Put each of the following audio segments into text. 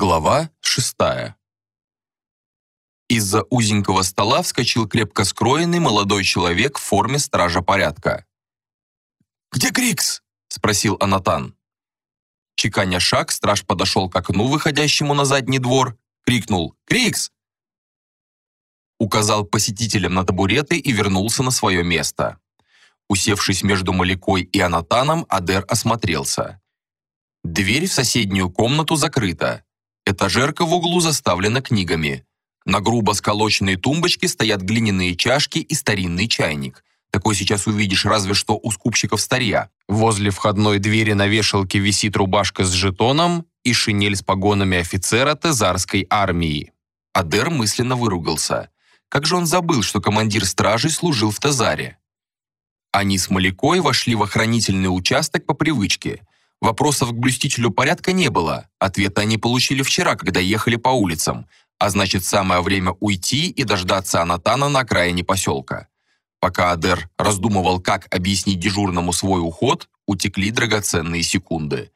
Глава шестая. Из-за узенького стола вскочил крепко скроенный молодой человек в форме стража порядка. «Где Крикс?» — спросил Анатан. Чеканя шаг, страж подошел к окну, выходящему на задний двор, крикнул «Крикс!» Указал посетителям на табуреты и вернулся на свое место. Усевшись между Малякой и Анатаном, Адер осмотрелся. Дверь в соседнюю комнату закрыта. Этажерка в углу заставлена книгами. На грубо сколоченной тумбочке стоят глиняные чашки и старинный чайник. Такой сейчас увидишь разве что у скупщиков старья. Возле входной двери на вешалке висит рубашка с жетоном и шинель с погонами офицера Тезарской армии. Адер мысленно выругался. Как же он забыл, что командир стражей служил в Тезаре? Они с Малякой вошли в охранительный участок по привычке. Вопросов к блюстителю порядка не было. Ответа они получили вчера, когда ехали по улицам. А значит, самое время уйти и дождаться Анатана на окраине поселка. Пока Адер раздумывал, как объяснить дежурному свой уход, утекли драгоценные секунды.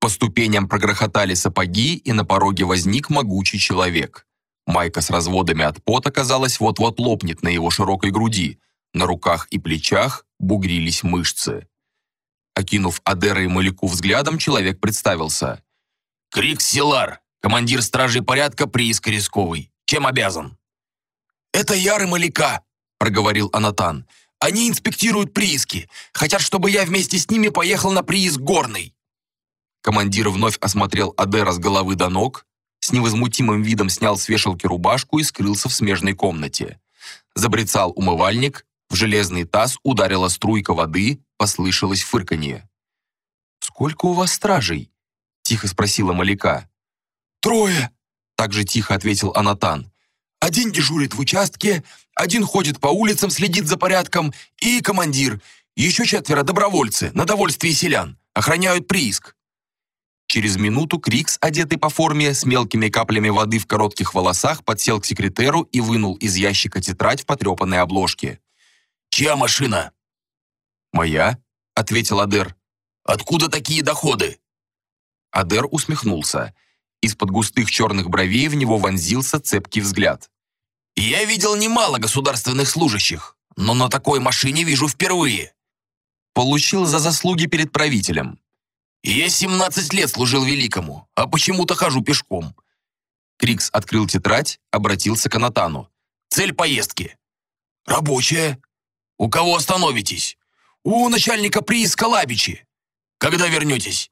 По ступеням прогрохотали сапоги, и на пороге возник могучий человек. Майка с разводами от пота, казалось, вот-вот лопнет на его широкой груди. На руках и плечах бугрились мышцы. Окинув Адера и Маляку взглядом, человек представился. «Крик Силар, командир стражей порядка прииска Рисковый. Чем обязан?» «Это Яр и Маляка», — проговорил Анатан. «Они инспектируют прииски. Хотят, чтобы я вместе с ними поехал на прииск Горный». Командир вновь осмотрел Адера с головы до ног, с невозмутимым видом снял с вешалки рубашку и скрылся в смежной комнате. Забрецал умывальник, в железный таз ударила струйка воды, послышалось фырканье. «Сколько у вас стражей?» — тихо спросила Маляка. «Трое!» — также тихо ответил Анатан. «Один дежурит в участке, один ходит по улицам, следит за порядком, и командир. Еще четверо добровольцы, на довольствие селян, охраняют прииск». Через минуту Крикс, одетый по форме, с мелкими каплями воды в коротких волосах, подсел к секретеру и вынул из ящика тетрадь в потрепанной обложке. «Чья машина?» «Моя», — ответил Адер. «Откуда такие доходы?» Адер усмехнулся. Из-под густых черных бровей в него вонзился цепкий взгляд. «Я видел немало государственных служащих, но на такой машине вижу впервые». Получил за заслуги перед правителем. «Я 17 лет служил великому, а почему-то хожу пешком». Крикс открыл тетрадь, обратился к Анатану. «Цель поездки?» «Рабочая», «У кого остановитесь?» «У начальника прииска Лабичи». «Когда вернетесь?»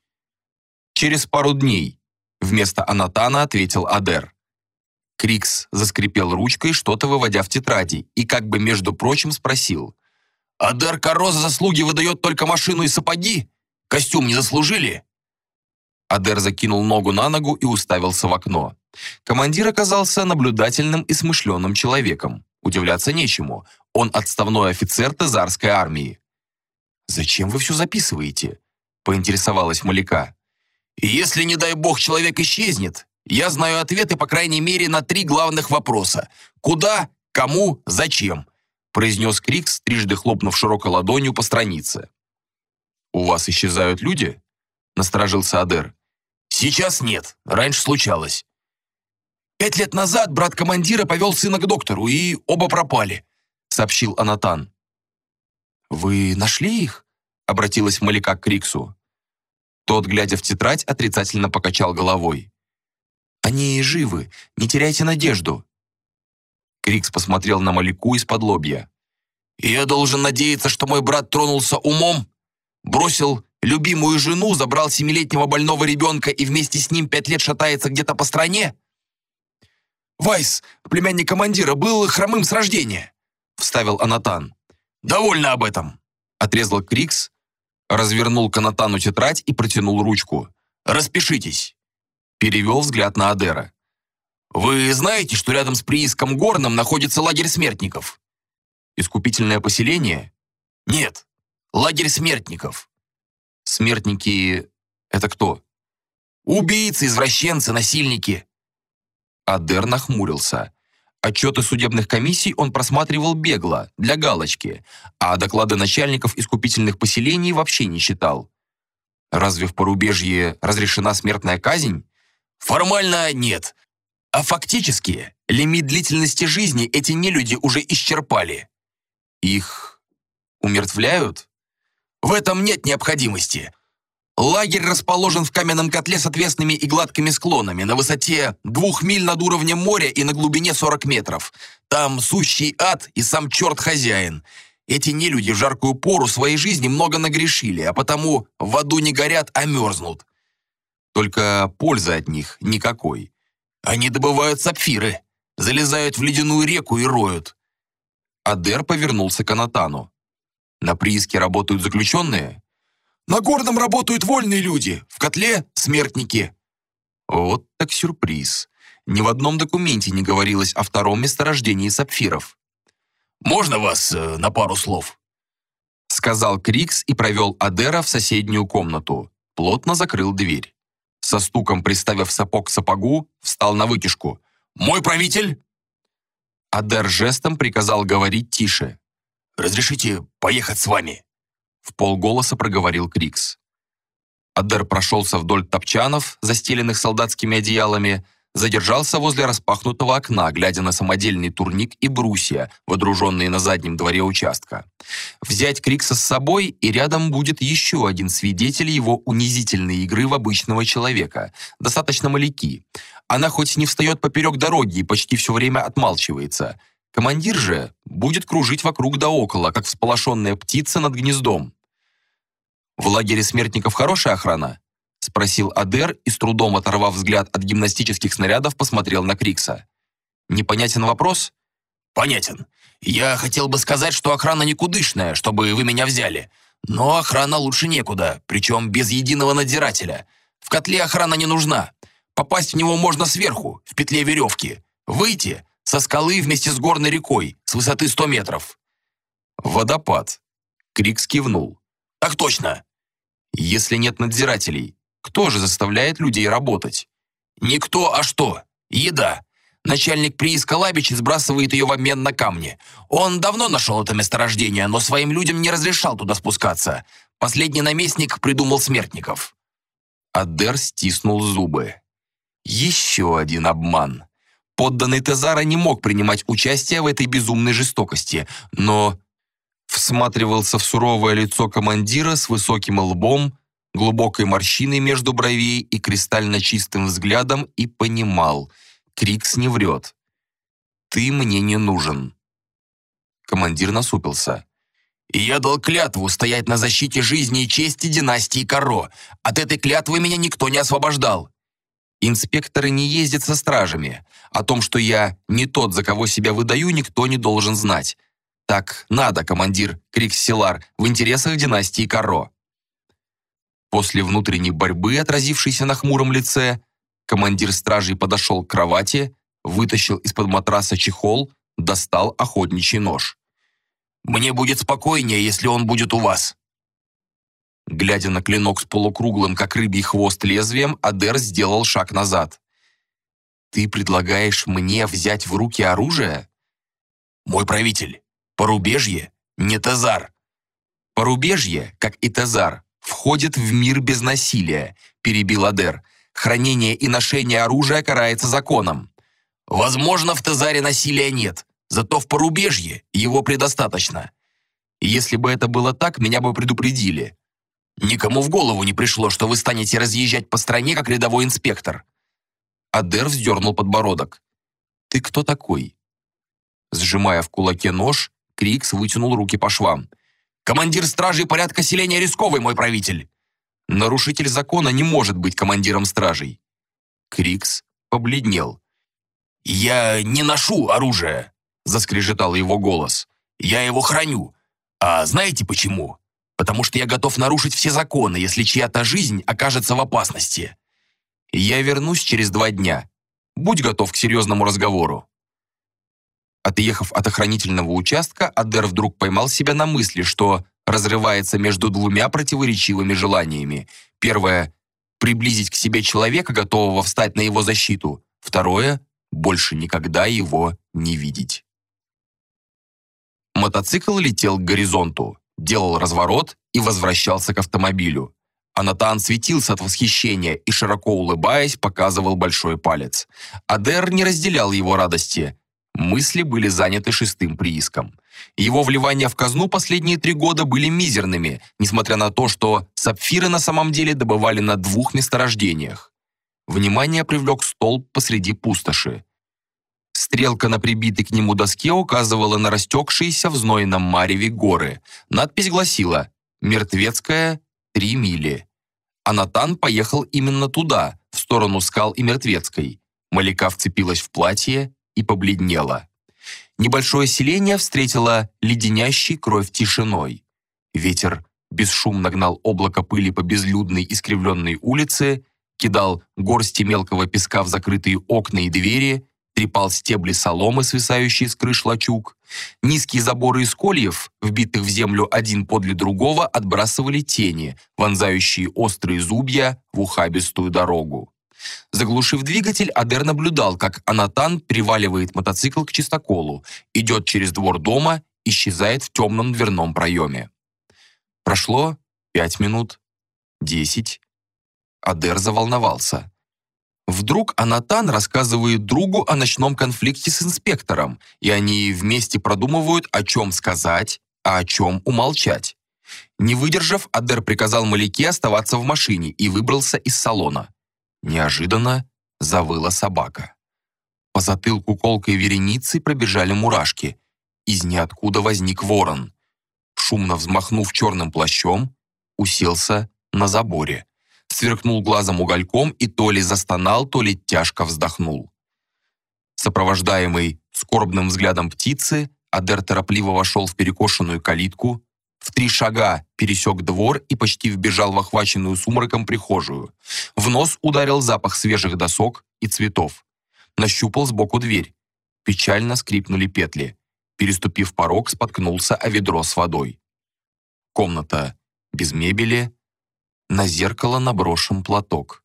«Через пару дней», — вместо Анатана ответил Адер. Крикс заскрипел ручкой, что-то выводя в тетради, и как бы, между прочим, спросил. «Адер Каро за заслуги выдает только машину и сапоги? Костюм не заслужили?» Адер закинул ногу на ногу и уставился в окно. Командир оказался наблюдательным и смышленым человеком. Удивляться нечему. Он отставной офицер Тезарской армии. «Зачем вы все записываете?» — поинтересовалась Маляка. «Если, не дай бог, человек исчезнет, я знаю ответы, по крайней мере, на три главных вопроса. Куда, кому, зачем?» — произнес Крикс, трижды хлопнув широкой ладонью по странице. «У вас исчезают люди?» — насторожился Адер. «Сейчас нет. Раньше случалось. Пять лет назад брат командира повел сына к доктору, и оба пропали», — сообщил Анатан. «Вы нашли их?» — обратилась Малика к Криксу. Тот, глядя в тетрадь, отрицательно покачал головой. «Они живы, не теряйте надежду». Крикс посмотрел на Малику из-под лобья. «Я должен надеяться, что мой брат тронулся умом? Бросил любимую жену, забрал семилетнего больного ребенка и вместе с ним пять лет шатается где-то по стране?» Вайс, племянник командира, был хромым с рождения», — вставил Анатан. «Довольно об этом», — отрезал Крикс, развернул к Анатану тетрадь и протянул ручку. «Распишитесь», — перевел взгляд на Адера. «Вы знаете, что рядом с прииском Горным находится лагерь смертников?» «Искупительное поселение?» «Нет, лагерь смертников». «Смертники — это кто?» «Убийцы, извращенцы, насильники. Адер нахмурился. Отчеты судебных комиссий он просматривал бегло, для галочки, а доклады начальников искупительных поселений вообще не читал. Разве в порубежье разрешена смертная казнь? Формально нет. А фактически лимит длительности жизни эти нелюди уже исчерпали. Их умертвляют? В этом нет необходимости. Лагерь расположен в каменном котле с отвесными и гладкими склонами на высоте двух миль над уровнем моря и на глубине 40 метров. Там сущий ад и сам черт хозяин. Эти нелюди в жаркую пору своей жизни много нагрешили, а потому в аду не горят, а мерзнут. Только пользы от них никакой. Они добывают сапфиры, залезают в ледяную реку и роют. Адер повернулся к Анатану. На прииске работают заключенные? На горном работают вольные люди, в котле — смертники». Вот так сюрприз. Ни в одном документе не говорилось о втором месторождении сапфиров. «Можно вас э, на пару слов?» Сказал Крикс и провел Адера в соседнюю комнату. Плотно закрыл дверь. Со стуком приставив сапог к сапогу, встал на вытяжку. «Мой правитель!» Адер жестом приказал говорить тише. «Разрешите поехать с вами?» В полголоса проговорил Крикс. Адер прошелся вдоль топчанов, застеленных солдатскими одеялами, задержался возле распахнутого окна, глядя на самодельный турник и брусья, водруженные на заднем дворе участка. Взять Крикса с собой, и рядом будет еще один свидетель его унизительной игры в обычного человека, достаточно маляки. Она хоть не встает поперек дороги и почти все время отмалчивается. Командир же будет кружить вокруг да около, как всполошенная птица над гнездом. «В лагере смертников хорошая охрана?» — спросил Адер и, с трудом оторвав взгляд от гимнастических снарядов, посмотрел на Крикса. «Непонятен вопрос?» «Понятен. Я хотел бы сказать, что охрана никудышная, чтобы вы меня взяли. Но охрана лучше некуда, причем без единого надзирателя. В котле охрана не нужна. Попасть в него можно сверху, в петле веревки. Выйти со скалы вместе с горной рекой, с высоты 100 метров». «Водопад». Крикс кивнул. «Так точно. Если нет надзирателей, кто же заставляет людей работать? Никто, а что? Еда. Начальник прииска Лабич сбрасывает ее в обмен на камни. Он давно нашел это месторождение, но своим людям не разрешал туда спускаться. Последний наместник придумал смертников. Адер стиснул зубы. Еще один обман. Подданный Тезара не мог принимать участие в этой безумной жестокости, но всматривался в суровое лицо командира с высоким лбом, глубокой морщиной между бровей и кристально чистым взглядом и понимал, Крикс не врет. «Ты мне не нужен». Командир насупился. я дал клятву стоять на защите жизни и чести династии Каро. От этой клятвы меня никто не освобождал». «Инспекторы не ездят со стражами. О том, что я не тот, за кого себя выдаю, никто не должен знать. Так надо, командир Криксилар, в интересах династии Каро. После внутренней борьбы, отразившейся на хмуром лице, командир стражей подошел к кровати, вытащил из-под матраса чехол, достал охотничий нож. «Мне будет спокойнее, если он будет у вас». Глядя на клинок с полукруглым, как рыбий хвост, лезвием, Адер сделал шаг назад. «Ты предлагаешь мне взять в руки оружие?» «Мой правитель, Порубежье не Тазар. Порубежье, как и Тазар, входит в мир без насилия, перебил Адер. Хранение и ношение оружия карается законом. Возможно, в Тазаре насилия нет, зато в Порубежье его предостаточно. Если бы это было так, меня бы предупредили. Никому в голову не пришло, что вы станете разъезжать по стране, как рядовой инспектор. Адер вздернул подбородок. «Ты кто такой?» Сжимая в кулаке нож, Крикс вытянул руки по швам. «Командир стражей порядка селения рисковый, мой правитель!» «Нарушитель закона не может быть командиром стражей». Крикс побледнел. «Я не ношу оружие», — заскрежетал его голос. «Я его храню. А знаете почему? Потому что я готов нарушить все законы, если чья-то жизнь окажется в опасности. Я вернусь через два дня. Будь готов к серьезному разговору». Отъехав от охранительного участка, Адер вдруг поймал себя на мысли, что разрывается между двумя противоречивыми желаниями. Первое — приблизить к себе человека, готового встать на его защиту. Второе — больше никогда его не видеть. Мотоцикл летел к горизонту, делал разворот и возвращался к автомобилю. Анатан светился от восхищения и, широко улыбаясь, показывал большой палец. Адер не разделял его радости. Мысли были заняты шестым прииском. Его вливания в казну последние три года были мизерными, несмотря на то, что сапфиры на самом деле добывали на двух месторождениях. Внимание привлек столб посреди пустоши. Стрелка на прибитой к нему доске указывала на растекшиеся в знойном мареве горы. Надпись гласила «Мертвецкая, три мили». Анатан поехал именно туда, в сторону скал и Мертвецкой. Маляка вцепилась в платье и побледнела. Небольшое селение встретило леденящей кровь тишиной. Ветер бесшумно гнал облако пыли по безлюдной искривленной улице, кидал горсти мелкого песка в закрытые окна и двери, трепал стебли соломы, свисающие с крыш лачуг. Низкие заборы из кольев, вбитых в землю один подле другого, отбрасывали тени, вонзающие острые зубья в ухабистую дорогу. Заглушив двигатель, Адер наблюдал, как Анатан приваливает мотоцикл к чистоколу, идет через двор дома, исчезает в темном дверном проеме. Прошло пять минут, десять. Адер заволновался. Вдруг Анатан рассказывает другу о ночном конфликте с инспектором, и они вместе продумывают, о чем сказать, а о чем умолчать. Не выдержав, Адер приказал Маляке оставаться в машине и выбрался из салона. Неожиданно завыла собака. По затылку колкой вереницы пробежали мурашки. Из ниоткуда возник ворон. Шумно взмахнув черным плащом, уселся на заборе сверкнул глазом угольком и то ли застонал, то ли тяжко вздохнул. Сопровождаемый скорбным взглядом птицы, Адер торопливо вошел в перекошенную калитку, в три шага пересек двор и почти вбежал в охваченную сумраком прихожую. В нос ударил запах свежих досок и цветов. Нащупал сбоку дверь. Печально скрипнули петли. Переступив порог, споткнулся о ведро с водой. Комната без мебели, на зеркало наброшен платок.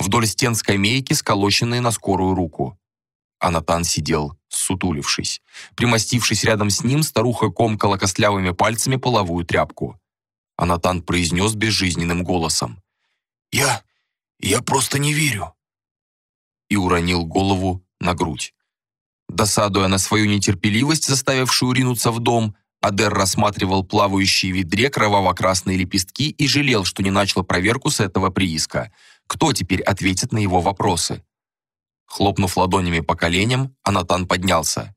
Вдоль стен скамейки, сколоченные на скорую руку. Анатан сидел, сутулившись. Примостившись рядом с ним, старуха комкала костлявыми пальцами половую тряпку. Анатан произнес безжизненным голосом. «Я... я просто не верю!» И уронил голову на грудь. Досадуя на свою нетерпеливость, заставившую ринуться в дом, Адер рассматривал плавающие в ведре кроваво-красные лепестки и жалел, что не начал проверку с этого прииска. Кто теперь ответит на его вопросы? Хлопнув ладонями по коленям, Анатан поднялся.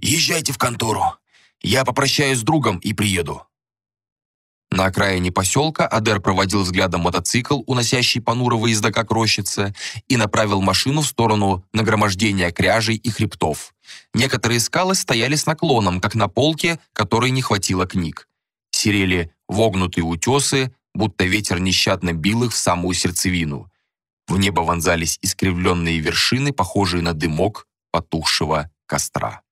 «Езжайте в контору. Я попрощаюсь с другом и приеду». На окраине поселка Адер проводил взглядом мотоцикл, уносящий понуро выезда к рощице, и направил машину в сторону нагромождения кряжей и хребтов. Некоторые скалы стояли с наклоном, как на полке, которой не хватило книг. Серели вогнутые утесы, будто ветер нещадно бил их в самую сердцевину. В небо вонзались искривленные вершины, похожие на дымок потухшего костра.